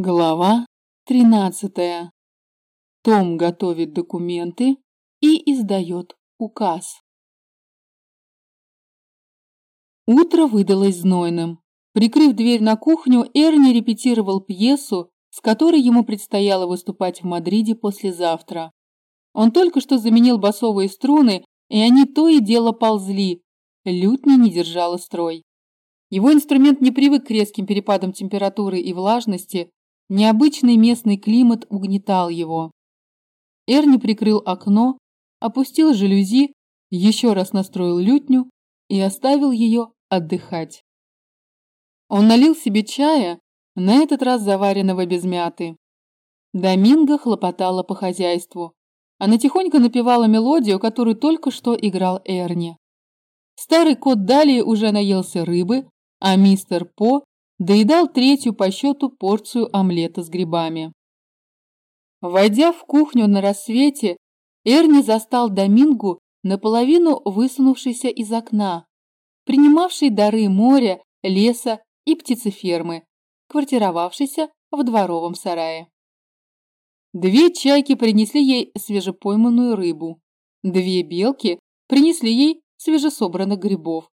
Глава 13. Том готовит документы и издает указ. Утро выдалось знойным. Прикрыв дверь на кухню, Эрни репетировал пьесу, с которой ему предстояло выступать в Мадриде послезавтра. Он только что заменил басовые струны, и они то и дело ползли. Лютня не держала строй. Его инструмент не привык к резким перепадам температуры и влажности, Необычный местный климат угнетал его. Эрни прикрыл окно, опустил жалюзи, еще раз настроил лютню и оставил ее отдыхать. Он налил себе чая, на этот раз заваренного без мяты. Доминго хлопотала по хозяйству. Она тихонько напевала мелодию, которую только что играл Эрни. Старый кот Дали уже наелся рыбы, а мистер По доедал третью по счету порцию омлета с грибами. Войдя в кухню на рассвете, Эрни застал Домингу наполовину высунувшийся из окна, принимавший дары моря, леса и птицефермы, квартировавшийся в дворовом сарае. Две чайки принесли ей свежепойманную рыбу, две белки принесли ей свежесобранных грибов,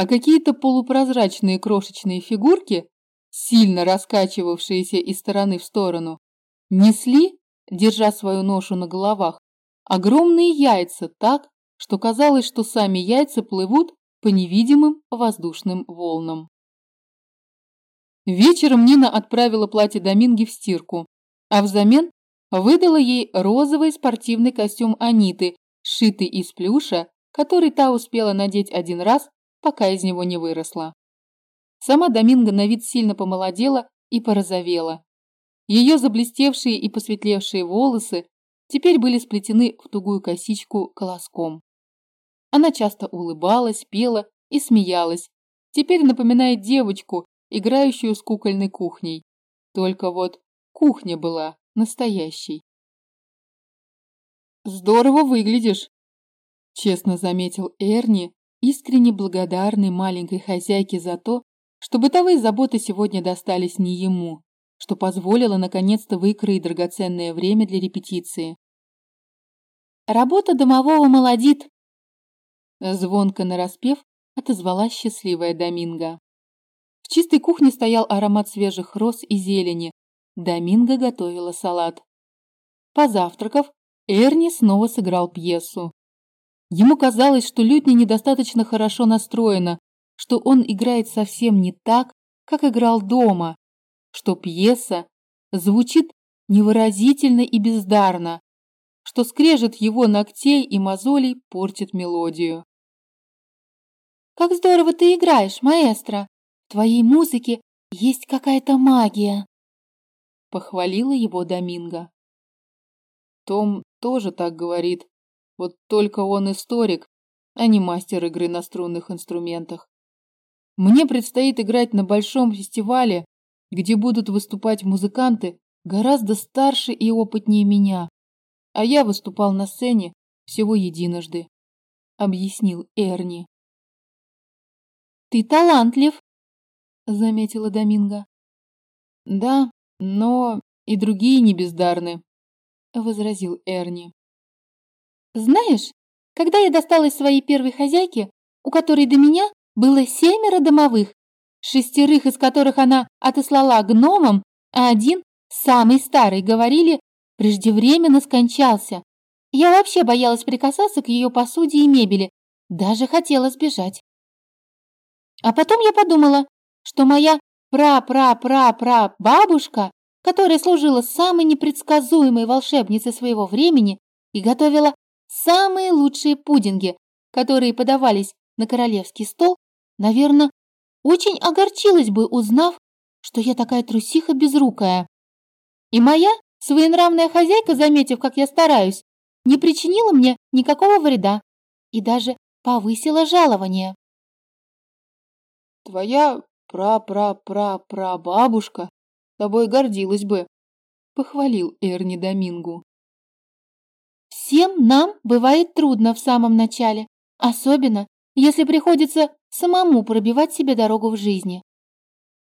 а какие-то полупрозрачные крошечные фигурки, сильно раскачивавшиеся из стороны в сторону, несли, держа свою ношу на головах, огромные яйца так, что казалось, что сами яйца плывут по невидимым воздушным волнам. Вечером Нина отправила платье Доминги в стирку, а взамен выдала ей розовый спортивный костюм Аниты, сшитый из плюша, который та успела надеть один раз пока из него не выросла. Сама Доминго на вид сильно помолодела и порозовела. Ее заблестевшие и посветлевшие волосы теперь были сплетены в тугую косичку колоском. Она часто улыбалась, пела и смеялась, теперь напоминает девочку, играющую с кукольной кухней. Только вот кухня была настоящей. «Здорово выглядишь», – честно заметил Эрни, искренне благодарный маленькой хозяйке за то, что бытовые заботы сегодня достались не ему, что позволило наконец-то выкроить драгоценное время для репетиции. «Работа домового молодит!» Звонко нараспев, отозвалась счастливая Доминго. В чистой кухне стоял аромат свежих роз и зелени. Доминго готовила салат. Позавтракав, Эрни снова сыграл пьесу. Ему казалось, что лютня недостаточно хорошо настроена, что он играет совсем не так, как играл дома, что пьеса звучит невыразительно и бездарно, что скрежет его ногтей и мозолей портит мелодию. «Как здорово ты играешь, маэстро! В твоей музыке есть какая-то магия!» Похвалила его Доминго. Том тоже так говорит, вот только он историк, а не мастер игры на струнных инструментах. Мне предстоит играть на большом фестивале, где будут выступать музыканты гораздо старше и опытнее меня, а я выступал на сцене всего единожды, объяснил Эрни. Ты талантлив, заметила Доминго. Да, но и другие не бездарны, возразил Эрни. Знаешь, когда я досталась своей первой хозяйке, у которой до меня было семеро домовых, шестерых из которых она отослала гномам, а один, самый старый, говорили, преждевременно скончался. Я вообще боялась прикасаться к ее посуде и мебели, даже хотела сбежать. А потом я подумала, что моя пра-пра-пра-пра-бабушка, которая служила самой непредсказуемой волшебницей своего времени и готовила Самые лучшие пудинги, которые подавались на королевский стол, наверное, очень огорчилась бы, узнав, что я такая трусиха безрукая. И моя своенравная хозяйка, заметив, как я стараюсь, не причинила мне никакого вреда и даже повысила жалование. Твоя пра-пра-пра-пра-бабушка тобой гордилась бы, похвалил Эрни Домингу. Всем нам бывает трудно в самом начале, особенно если приходится самому пробивать себе дорогу в жизни.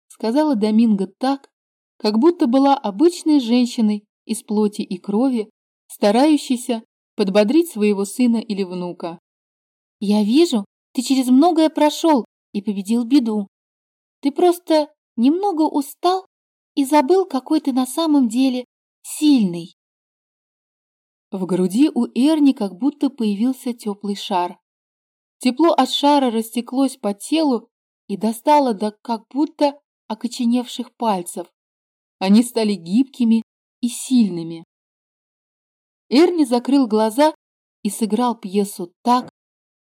Сказала Доминго так, как будто была обычной женщиной из плоти и крови, старающейся подбодрить своего сына или внука. «Я вижу, ты через многое прошел и победил беду. Ты просто немного устал и забыл, какой ты на самом деле сильный». В груди у Эрни как будто появился теплый шар. Тепло от шара растеклось по телу и достало до как будто окоченевших пальцев. Они стали гибкими и сильными. Эрни закрыл глаза и сыграл пьесу так,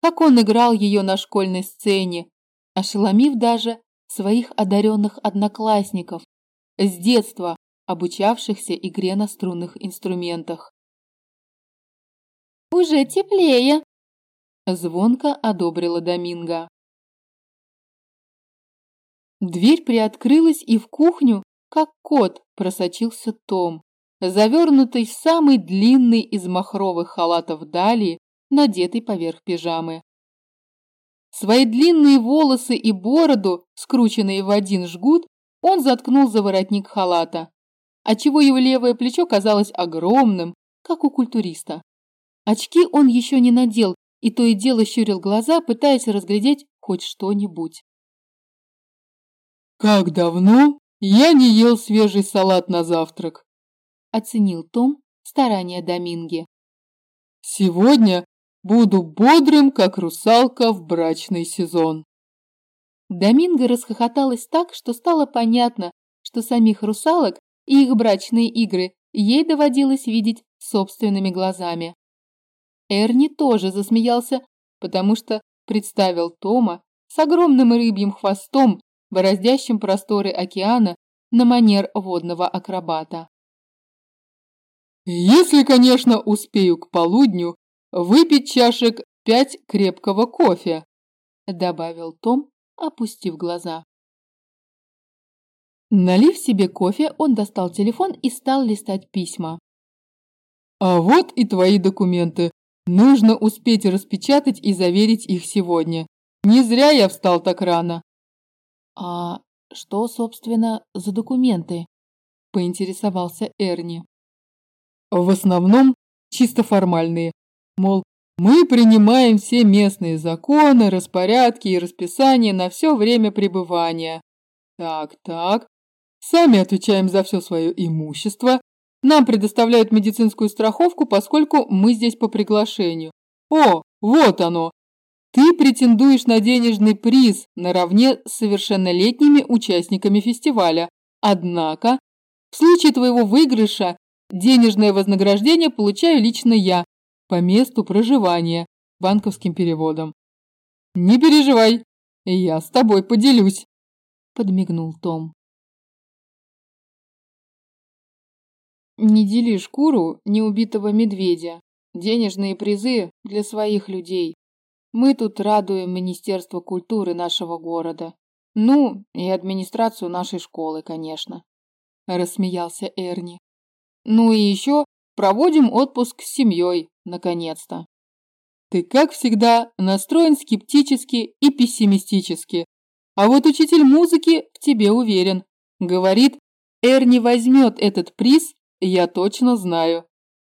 как он играл ее на школьной сцене, ошеломив даже своих одаренных одноклассников, с детства обучавшихся игре на струнных инструментах. «Уже теплее!» – звонко одобрила Доминго. Дверь приоткрылась, и в кухню, как кот, просочился Том, завернутый в самый длинный из махровых халатов Дали, надетый поверх пижамы. Свои длинные волосы и бороду, скрученные в один жгут, он заткнул за воротник халата, отчего его левое плечо казалось огромным, как у культуриста. Очки он еще не надел, и то и дело щурил глаза, пытаясь разглядеть хоть что-нибудь. «Как давно я не ел свежий салат на завтрак?» оценил Том старания Доминги. «Сегодня буду бодрым, как русалка в брачный сезон». Доминго расхохоталась так, что стало понятно, что самих русалок и их брачные игры ей доводилось видеть собственными глазами. Эрни тоже засмеялся, потому что представил Тома с огромным рыбьим хвостом, бороздящим просторы океана на манер водного акробата. Если, конечно, успею к полудню выпить чашек пять крепкого кофе, добавил Том, опустив глаза. Налив себе кофе, он достал телефон и стал листать письма. А вот и твои документы. Нужно успеть распечатать и заверить их сегодня. Не зря я встал так рано. А что, собственно, за документы? Поинтересовался Эрни. В основном чисто формальные. Мол, мы принимаем все местные законы, распорядки и расписания на все время пребывания. Так, так. Сами отвечаем за все свое имущество. Нам предоставляют медицинскую страховку, поскольку мы здесь по приглашению. О, вот оно. Ты претендуешь на денежный приз наравне с совершеннолетними участниками фестиваля. Однако, в случае твоего выигрыша Денежное вознаграждение получаю лично я, по месту проживания, банковским переводом. Не переживай, я с тобой поделюсь, подмигнул Том. Не дели шкуру неубитого медведя. Денежные призы для своих людей. Мы тут радуем Министерство культуры нашего города. Ну, и администрацию нашей школы, конечно. Рассмеялся Эрни. Ну и еще проводим отпуск с семьей, наконец-то. Ты, как всегда, настроен скептически и пессимистически. А вот учитель музыки в тебе уверен. Говорит, Эрни возьмет этот приз, я точно знаю.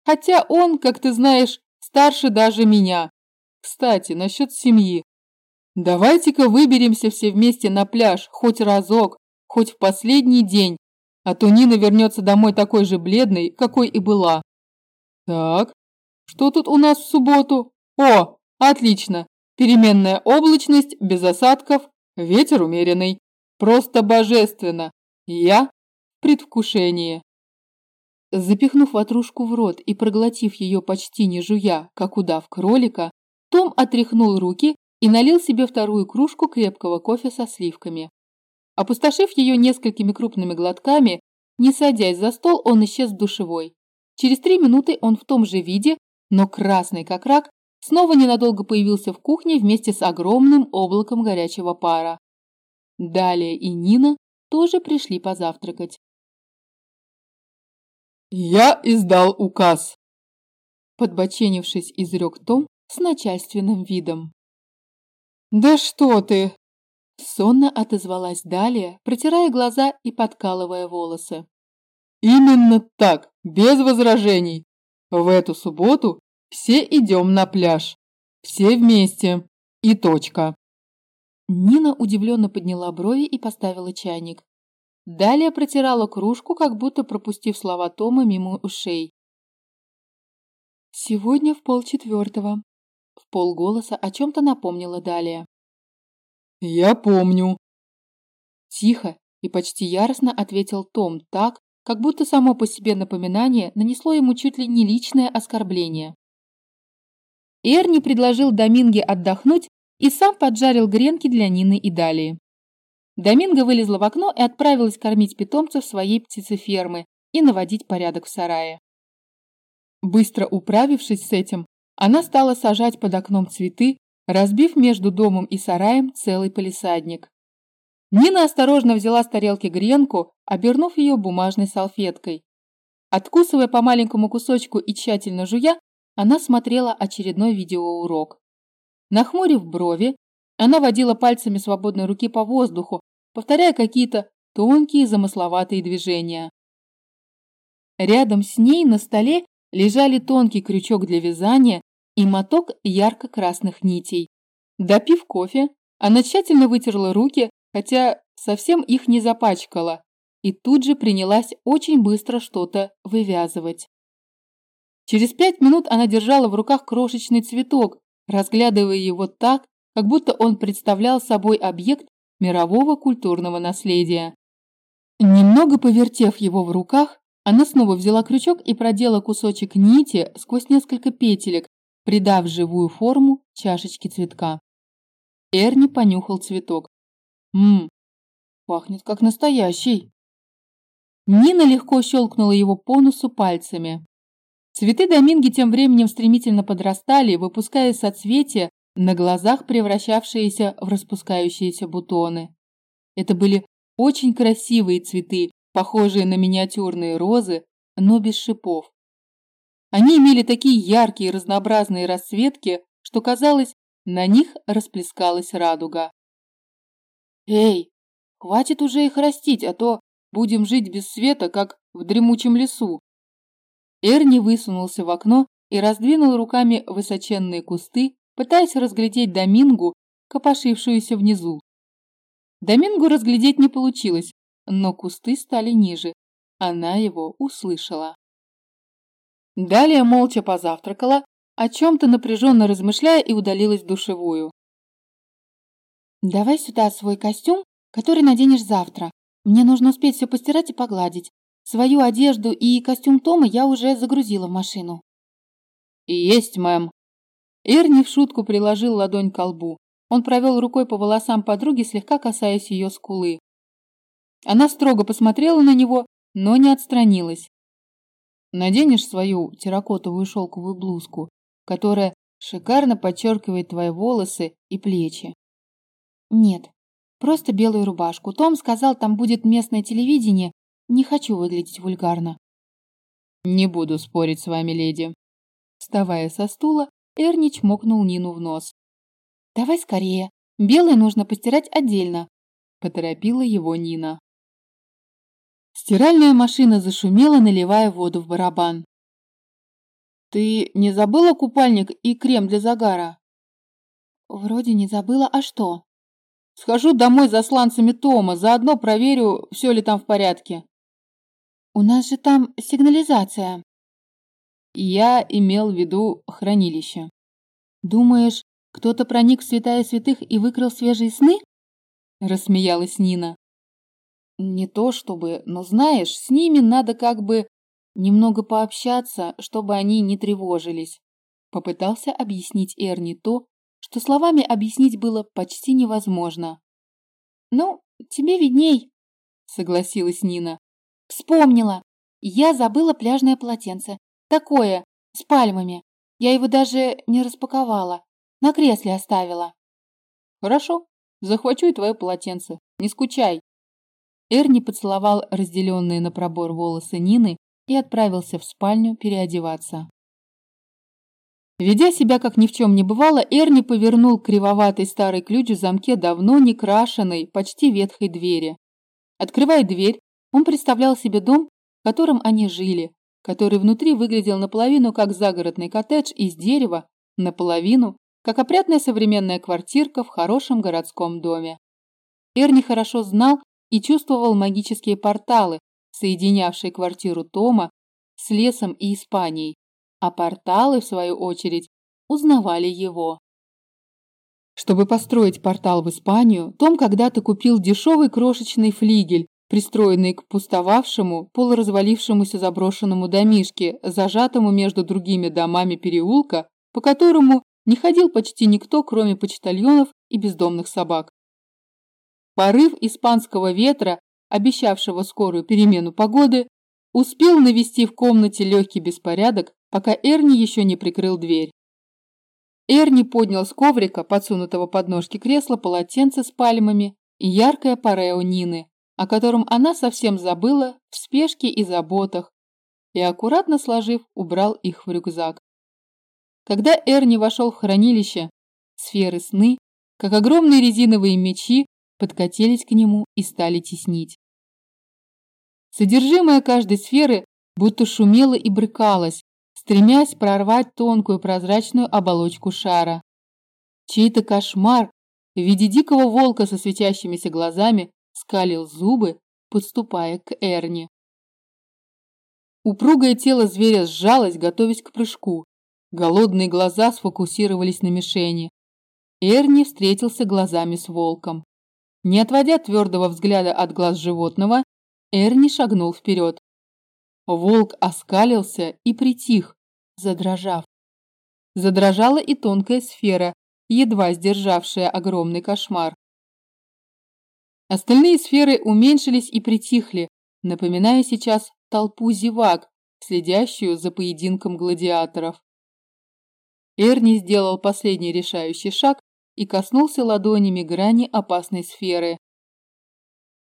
Хотя он, как ты знаешь, старше даже меня. Кстати, насчет семьи. Давайте-ка выберемся все вместе на пляж, хоть разок, хоть в последний день, а то Нина вернется домой такой же бледной, какой и была. Так, что тут у нас в субботу? О, отлично. Переменная облачность, без осадков, ветер умеренный. Просто божественно. Я в предвкушении. Запихнув ватрушку в рот и проглотив ее почти не жуя, как удав кролика, Том отряхнул руки и налил себе вторую кружку крепкого кофе со сливками. Опустошив ее несколькими крупными глотками, не садясь за стол, он исчез в душевой. Через три минуты он в том же виде, но красный как рак, снова ненадолго появился в кухне вместе с огромным облаком горячего пара. Далее и Нина тоже пришли позавтракать. «Я издал указ», – подбоченившись, изрек Том с начальственным видом. «Да что ты!» Сонно отозвалась Далия, протирая глаза и подкалывая волосы. Именно так, без возражений. В эту субботу все идем на пляж. Все вместе. И точка. Нина удивленно подняла брови и поставила чайник. Далее протирала кружку, как будто пропустив слова Тома мимо ушей. «Сегодня в полчетвертого», — в полголоса о чем-то напомнила Далия. «Я помню». Тихо и почти яростно ответил Том так, как будто само по себе напоминание нанесло ему чуть ли не личное оскорбление. Эрни предложил Доминге отдохнуть и сам поджарил гренки для Нины и Далии. Доминго вылезла в окно и отправилась кормить питомцев своей птицефермы и наводить порядок в сарае. Быстро управившись с этим, она стала сажать под окном цветы, разбив между домом и сараем целый палисадник. Нина осторожно взяла с тарелки гренку, обернув ее бумажной салфеткой. Откусывая по маленькому кусочку и тщательно жуя, она смотрела очередной видеоурок. Нахмурив брови, она водила пальцами свободной руки по воздуху, повторяя какие-то тонкие замысловатые движения. Рядом с ней на столе лежали тонкий крючок для вязания и моток ярко-красных нитей. Допив кофе, она тщательно вытерла руки, хотя совсем их не запачкала, и тут же принялась очень быстро что-то вывязывать. Через пять минут она держала в руках крошечный цветок, разглядывая его так, как будто он представлял собой объект мирового культурного наследия. Немного повертев его в руках, она снова взяла крючок и продела кусочек нити сквозь несколько петелек, придав живую форму чашечке цветка. Эрни понюхал цветок. Ммм, пахнет как настоящий. Нина легко щелкнула его по носу пальцами. Цветы доминги тем временем стремительно подрастали, выпуская соцветия, на глазах превращавшиеся в распускающиеся бутоны. Это были очень красивые цветы, похожие на миниатюрные розы, но без шипов. Они имели такие яркие разнообразные расцветки, что казалось, на них расплескалась радуга. «Эй, хватит уже их растить, а то будем жить без света, как в дремучем лесу». Эрни высунулся в окно и раздвинул руками высоченные кусты, пытаясь разглядеть Домингу, копошившуюся внизу. Домингу разглядеть не получилось, но кусты стали ниже. Она его услышала. Далее молча позавтракала, о чем-то напряженно размышляя и удалилась в душевую. «Давай сюда свой костюм, который наденешь завтра. Мне нужно успеть все постирать и погладить. Свою одежду и костюм Тома я уже загрузила в машину». «Есть, мэм». Эрни в шутку приложил ладонь к лбу. Он провел рукой по волосам подруги, слегка касаясь ее скулы. Она строго посмотрела на него, но не отстранилась. Наденешь свою терракотовую шелковую блузку, которая шикарно подчеркивает твои волосы и плечи. Нет, просто белую рубашку. Том сказал, там будет местное телевидение. Не хочу выглядеть вульгарно. Не буду спорить с вами, леди. Вставая со стула, Эрни чмокнул Нину в нос. Давай скорее. Белое нужно постирать отдельно. Поторопила его Нина. Стиральная машина зашумела, наливая воду в барабан. «Ты не забыла купальник и крем для загара?» «Вроде не забыла, а что?» «Схожу домой за сланцами Тома, заодно проверю, все ли там в порядке». «У нас же там сигнализация». Я имел в виду хранилище. «Думаешь, кто-то проник в святая святых и выкрал свежие сны?» Рассмеялась Нина. Не то чтобы, но знаешь, с ними надо как бы немного пообщаться, чтобы они не тревожились. Попытался объяснить Эрни то, что словами объяснить было почти невозможно. «Ну, тебе видней», — согласилась Нина. «Вспомнила. Я забыла пляжное полотенце. Такое, с пальмами. Я его даже не распаковала. На кресле оставила». «Хорошо, захвачу и твое полотенце. Не скучай». Эрни поцеловал разделенные на пробор волосы Нины и отправился в спальню переодеваться. Ведя себя как ни в чем не бывало, Эрни повернул кривоватый старый ключ в замке давно не крашеной, почти ветхой двери. Открывая дверь, он представлял себе дом, в котором они жили, который внутри выглядел наполовину как загородный коттедж из дерева, наполовину как опрятная современная квартирка в хорошем городском доме. Эрни хорошо знал и чувствовал магические порталы, соединявшие квартиру Тома с лесом и Испанией, а порталы, в свою очередь, узнавали его. Чтобы построить портал в Испанию, Том когда-то купил дешевый крошечный флигель, пристроенный к пустовавшему, полуразвалившемуся заброшенному домишке, зажатому между другими домами переулка, по которому не ходил почти никто, кроме почтальонов и бездомных собак. Порыв испанского ветра, обещавшего скорую перемену погоды, успел навести в комнате легкий беспорядок, пока Эрни еще не прикрыл дверь. Эрни поднял с коврика, подсунутого под ножки кресла, полотенце с пальмами и яркое парео Нины, о котором она совсем забыла в спешке и заботах, и, аккуратно сложив, убрал их в рюкзак. Когда Эрни вошел в хранилище, сферы сны, как огромные резиновые мечи, подкатились к нему и стали теснить. Содержимое каждой сферы будто шумело и брыкалось, стремясь прорвать тонкую прозрачную оболочку шара. Чей-то кошмар в виде дикого волка со светящимися глазами скалил зубы, подступая к Эрни. Упругое тело зверя сжалось, готовясь к прыжку. Голодные глаза сфокусировались на мишени. Эрни встретился глазами с волком. Не отводя твердого взгляда от глаз животного, Эрни шагнул вперед. Волк оскалился и притих, задрожав. Задрожала и тонкая сфера, едва сдержавшая огромный кошмар. Остальные сферы уменьшились и притихли, напоминая сейчас толпу зевак, следящую за поединком гладиаторов. Эрни сделал последний решающий шаг и коснулся ладонями грани опасной сферы.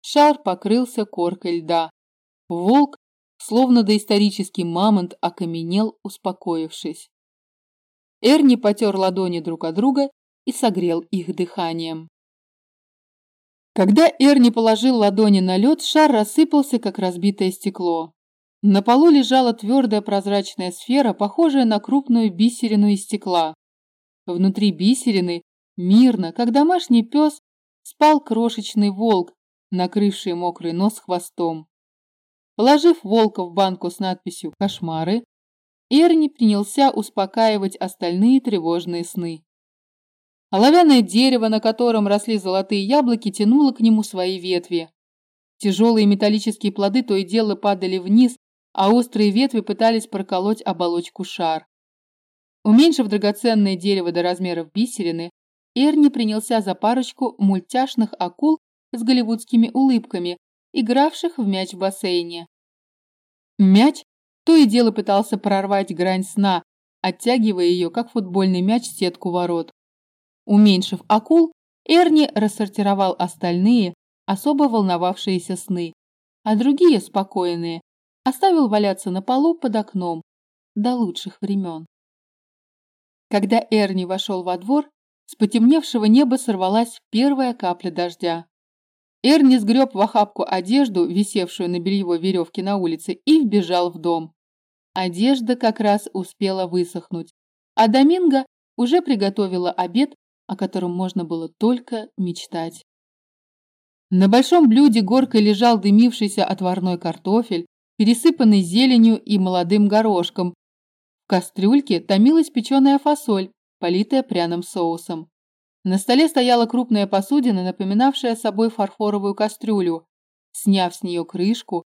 Шар покрылся коркой льда. Волк словно доисторический мамонт окаменел, успокоившись. Эрни потер ладони друг от друга и согрел их дыханием. Когда Эрни положил ладони на лед, шар рассыпался, как разбитое стекло. На полу лежала твердая прозрачная сфера, похожая на крупную бисерину из стекла. Внутри бисерины, мирно, как домашний пес, спал крошечный волк, накрывший мокрый нос хвостом. Положив волка в банку с надписью «Кошмары», Эрни принялся успокаивать остальные тревожные сны. Оловянное дерево, на котором росли золотые яблоки, тянуло к нему свои ветви. Тяжелые металлические плоды то и дело падали вниз, а острые ветви пытались проколоть оболочку шар. Уменьшив драгоценное дерево до размеров бисерины, Эрни принялся за парочку мультяшных акул с голливудскими улыбками, игравших в мяч в бассейне. Мяч то и дело пытался прорвать грань сна, оттягивая ее, как футбольный мяч, сетку ворот. Уменьшив акул, Эрни рассортировал остальные, особо волновавшиеся сны, а другие, спокойные, оставил валяться на полу под окном до лучших времен. Когда Эрни вошел во двор, с потемневшего неба сорвалась первая капля дождя. Эрни сгреб в охапку одежду, висевшую на бельевой веревке на улице, и вбежал в дом. Одежда как раз успела высохнуть, а Доминго уже приготовила обед, о котором можно было только мечтать. На большом блюде горкой лежал дымившийся отварной картофель, пересыпанный зеленью и молодым горошком. В кастрюльке томилась печеная фасоль, политая пряным соусом. На столе стояла крупная посудина, напоминавшая собой фарфоровую кастрюлю. Сняв с нее крышку,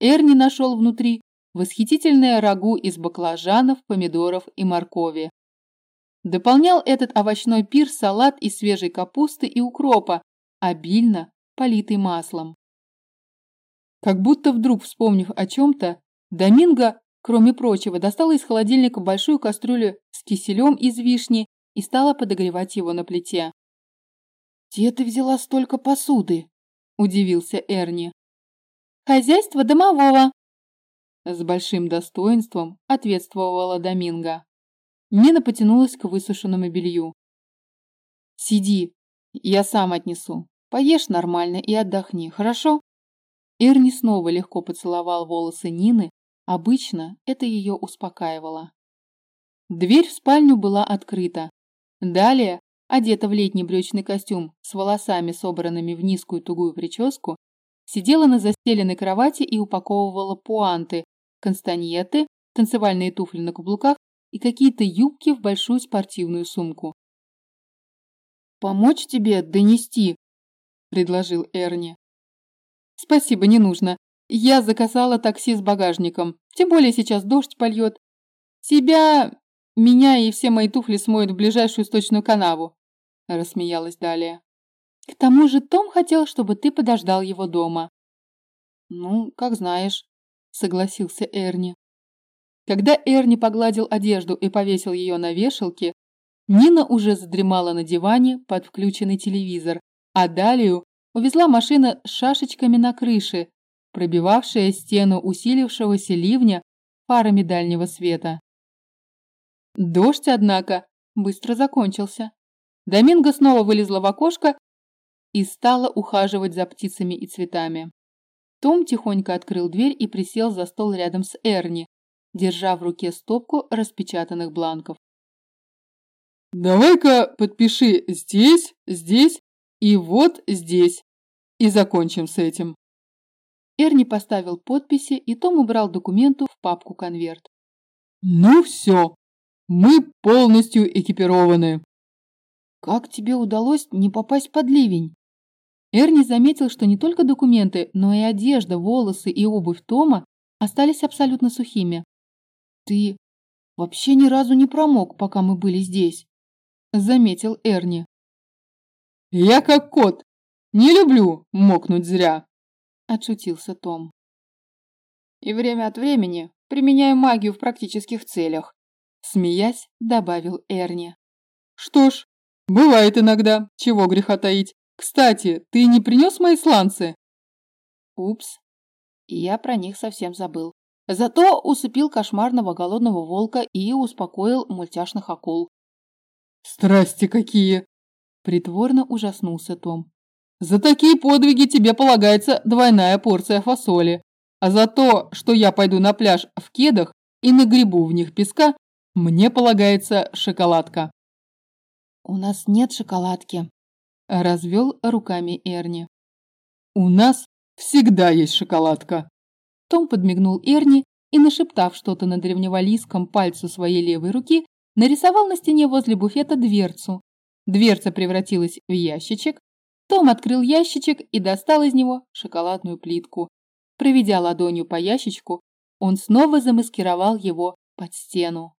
Эрни нашел внутри восхитительное рагу из баклажанов, помидоров и моркови. Дополнял этот овощной пир салат из свежей капусты и укропа, обильно политый маслом. Как будто вдруг вспомнив о чем-то, Доминго, кроме прочего, достала из холодильника большую кастрюлю с киселем из вишни и стала подогревать его на плите. «Где ты взяла столько посуды?» – удивился Эрни. «Хозяйство домового!» С большим достоинством ответствовала Доминго. Нина потянулась к высушенному белью. «Сиди, я сам отнесу. Поешь нормально и отдохни, хорошо?» Эрни снова легко поцеловал волосы Нины, обычно это ее успокаивало. Дверь в спальню была открыта. Далее, одета в летний брючный костюм с волосами, собранными в низкую тугую прическу, сидела на застеленной кровати и упаковывала пуанты, констаньеты, танцевальные туфли на каблуках и какие-то юбки в большую спортивную сумку. «Помочь тебе донести?» – предложил Эрни. «Спасибо, не нужно. Я заказала такси с багажником. Тем более сейчас дождь польет. Тебя, меня и все мои туфли смоют в ближайшую сточную канаву», – рассмеялась далее. «К тому же Том хотел, чтобы ты подождал его дома». «Ну, как знаешь», – согласился Эрни. Когда Эрни погладил одежду и повесил ее на вешалке, Нина уже задремала на диване под включенный телевизор, а Далию увезла машина с шашечками на крыше, пробивавшая стену усилившегося ливня парами дальнего света. Дождь, однако, быстро закончился. Доминго снова вылезла в окошко и стала ухаживать за птицами и цветами. Том тихонько открыл дверь и присел за стол рядом с Эрни, держа в руке стопку распечатанных бланков. «Давай-ка подпиши здесь, здесь и вот здесь, и закончим с этим». Эрни поставил подписи, и Том убрал документу в папку-конверт. «Ну все, мы полностью экипированы». «Как тебе удалось не попасть под ливень?» Эрни заметил, что не только документы, но и одежда, волосы и обувь Тома остались абсолютно сухими. «Ты вообще ни разу не промок, пока мы были здесь», — заметил Эрни. «Я как кот, не люблю мокнуть зря», — отшутился Том. «И время от времени применяю магию в практических целях», — смеясь, добавил Эрни. «Что ж, бывает иногда, чего греха таить. Кстати, ты не принес мои сланцы?» «Упс, я про них совсем забыл. Зато усыпил кошмарного голодного волка и успокоил мультяшных акул. «Страсти какие!» – притворно ужаснулся Том. «За такие подвиги тебе полагается двойная порция фасоли, а за то, что я пойду на пляж в кедах и нагребу в них песка, мне полагается шоколадка». «У нас нет шоколадки», – развел руками Эрни. «У нас всегда есть шоколадка», том подмигнул Эрни и, нашептав что-то на древневалийском пальцу своей левой руки, нарисовал на стене возле буфета дверцу. Дверца превратилась в ящичек. Том открыл ящичек и достал из него шоколадную плитку. Проведя ладонью по ящичку, он снова замаскировал его под стену.